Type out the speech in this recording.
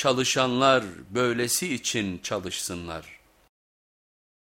çalışanlar böylesi için çalışsınlar.